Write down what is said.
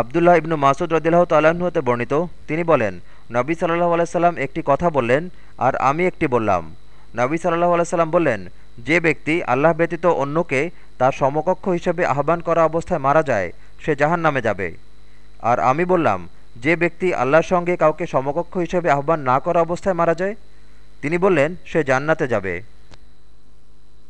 আবদুল্লাহ ইবনু মাসুদ রদিল্লাহ তালাহতে হতে বর্ণিত, তিনি বলেন, নবী সাল্লাহ আলাইসাল্লাম একটি কথা বললেন আর আমি একটি বললাম। নবী সাল্লাহ আলাইসাল্লাম বললেন, যে ব্যক্তি আল্লাহ ব্যতীত অন্যকে তার সমকক্ষ হিসেবে আহ্বান করা অবস্থায় মারা যায়, সে জাহান নামে যাবে। আর আমি বললাম, যে ব্যক্তি আল্লাহর সঙ্গে কাউকে সমকক্ষ হিসেবে আহ্বান না করা অবস্থায় মারা যায়, তিনি বললেন, সে জান্নাতে যাবে।